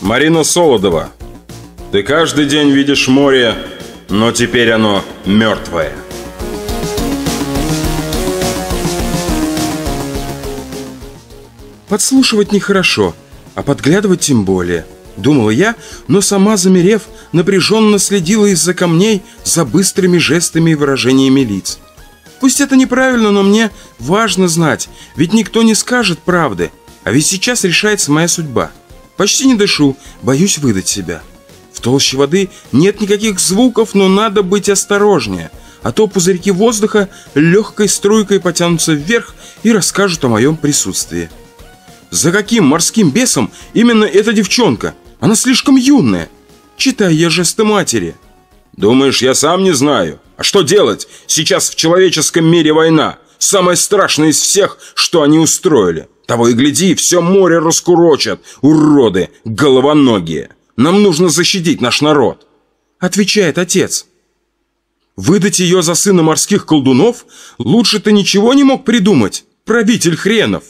Марина Солодова, ты каждый день видишь море, но теперь оно мертвое. Подслушивать нехорошо, а подглядывать тем более. Думала я, но сама, замерев, напряженно следила из-за камней за быстрыми жестами и выражениями лиц. Пусть это неправильно, но мне важно знать, ведь никто не скажет правды, а ведь сейчас решается моя судьба. Почти не дышу, боюсь выдать себя. В толще воды нет никаких звуков, но надо быть осторожнее, а то пузырьки воздуха легкой струйкой потянутся вверх и расскажут о моем присутствии. За каким морским бесом именно эта девчонка? Она слишком юная. Читай я жесты матери. Думаешь, я сам не знаю? А что делать? Сейчас в человеческом мире война. Самая страшная из всех, что они устроили. Того и гляди, все море раскурочат. Уроды, головоногие. Нам нужно защитить наш народ. Отвечает отец. Выдать ее за сына морских колдунов? Лучше ты ничего не мог придумать, правитель хренов.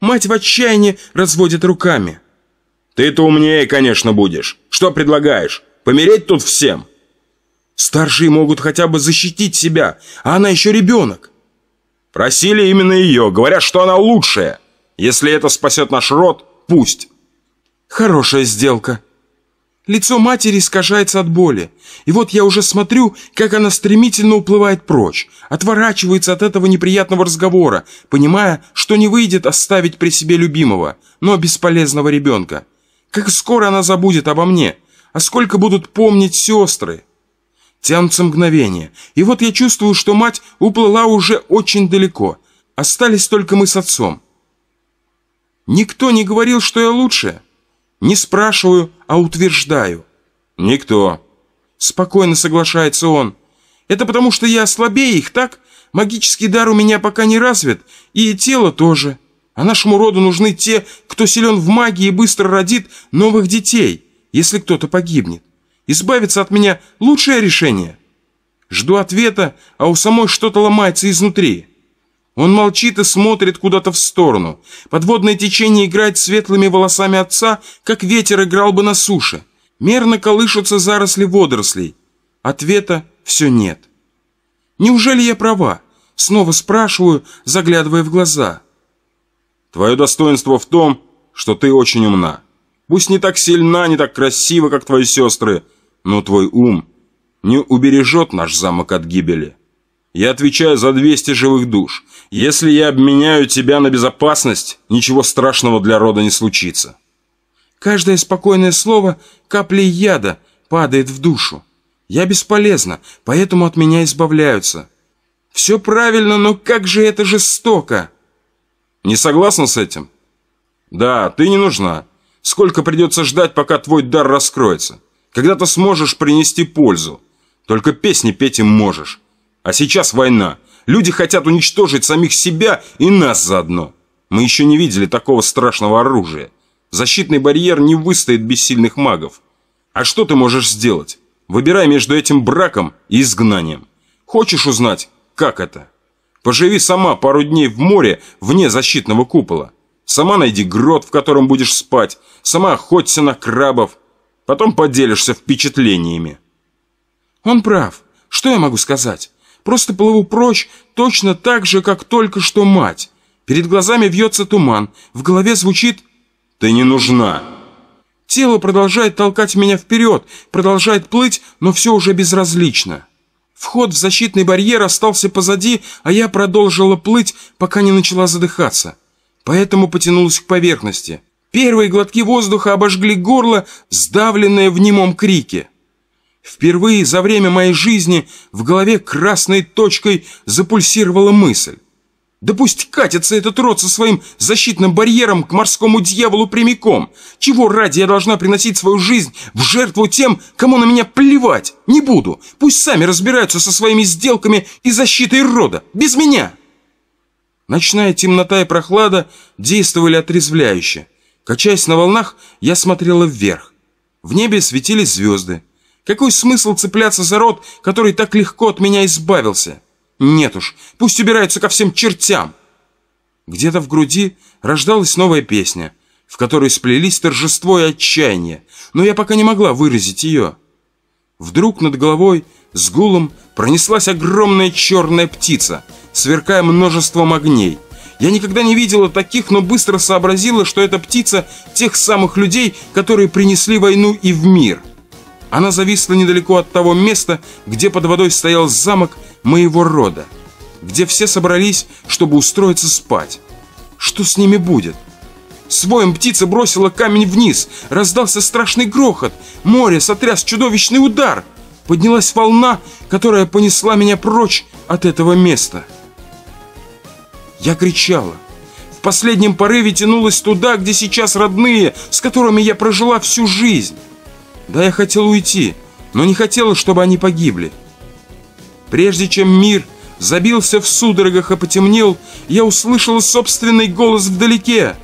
Мать в отчаянии разводит руками. Ты-то умнее, конечно, будешь. Что предлагаешь? Помереть тут всем? Старшие могут хотя бы защитить себя, а она еще ребенок. Просили именно ее, говорят, что она лучшая. Если это спасет наш род, пусть. Хорошая сделка. Лицо матери искажается от боли. И вот я уже смотрю, как она стремительно уплывает прочь, отворачивается от этого неприятного разговора, понимая, что не выйдет оставить при себе любимого, но бесполезного ребенка. Как скоро она забудет обо мне, а сколько будут помнить сестры. Тянутся мгновения, и вот я чувствую, что мать уплыла уже очень далеко. Остались только мы с отцом. Никто не говорил, что я лучшая. Не спрашиваю, а утверждаю. Никто. Спокойно соглашается он. Это потому, что я слабее их, так? Магический дар у меня пока не развит, и тело тоже. А нашему роду нужны те, кто силен в магии и быстро родит новых детей, если кто-то погибнет. Избавиться от меня – лучшее решение. Жду ответа, а у самой что-то ломается изнутри. Он молчит и смотрит куда-то в сторону. Подводное течение играет светлыми волосами отца, как ветер играл бы на суше. Мерно колышутся заросли водорослей. Ответа все нет. Неужели я права? Снова спрашиваю, заглядывая в глаза. Твое достоинство в том, что ты очень умна. Пусть не так сильна, не так красива, как твои сестры, но твой ум не убережет наш замок от гибели. Я отвечаю за 200 живых душ. Если я обменяю тебя на безопасность, ничего страшного для рода не случится. Каждое спокойное слово каплей яда падает в душу. Я бесполезна, поэтому от меня избавляются. Все правильно, но как же это жестоко. Не согласна с этим? Да, ты не нужна. Сколько придется ждать, пока твой дар раскроется? Когда ты сможешь принести пользу? Только песни петь им можешь. А сейчас война. Люди хотят уничтожить самих себя и нас заодно. Мы еще не видели такого страшного оружия. Защитный барьер не выстоит без сильных магов. А что ты можешь сделать? Выбирай между этим браком и изгнанием. Хочешь узнать, как это? Поживи сама пару дней в море вне защитного купола. Сама найди грот, в котором будешь спать. Сама охоться на крабов. Потом поделишься впечатлениями. Он прав. Что я могу сказать? Просто плыву прочь точно так же, как только что мать. Перед глазами вьется туман, в голове звучит «Ты не нужна». Тело продолжает толкать меня вперед, продолжает плыть, но все уже безразлично. Вход в защитный барьер остался позади, а я продолжила плыть, пока не начала задыхаться. Поэтому потянулась к поверхности. Первые глотки воздуха обожгли горло, сдавленное в немом крике. Впервые за время моей жизни в голове красной точкой запульсировала мысль. Да пусть катится этот род со своим защитным барьером к морскому дьяволу прямиком. Чего ради я должна приносить свою жизнь в жертву тем, кому на меня плевать? Не буду. Пусть сами разбираются со своими сделками и защитой рода. Без меня. Ночная темнота и прохлада действовали отрезвляюще. Качаясь на волнах, я смотрела вверх. В небе светились звезды. Какой смысл цепляться за род, который так легко от меня избавился? Нет уж, пусть убираются ко всем чертям. Где-то в груди рождалась новая песня. в которой сплелись торжество и отчаяние, но я пока не могла выразить ее. Вдруг над головой с гулом пронеслась огромная черная птица, сверкая множеством огней. Я никогда не видела таких, но быстро сообразила, что это птица тех самых людей, которые принесли войну и в мир. Она зависла недалеко от того места, где под водой стоял замок моего рода, где все собрались, чтобы устроиться спать. Что с ними будет? Своем птица бросила камень вниз, раздался страшный грохот, море сотряс чудовищный удар. Поднялась волна, которая понесла меня прочь от этого места. Я кричала. В последнем порыве тянулась туда, где сейчас родные, с которыми я прожила всю жизнь. Да, я хотела уйти, но не хотела, чтобы они погибли. Прежде чем мир забился в судорогах и потемнел, я услышала собственный голос вдалеке.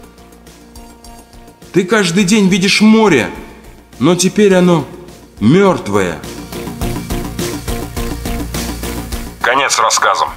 Ты каждый день видишь море, но теперь оно мертвое. Конец рассказам.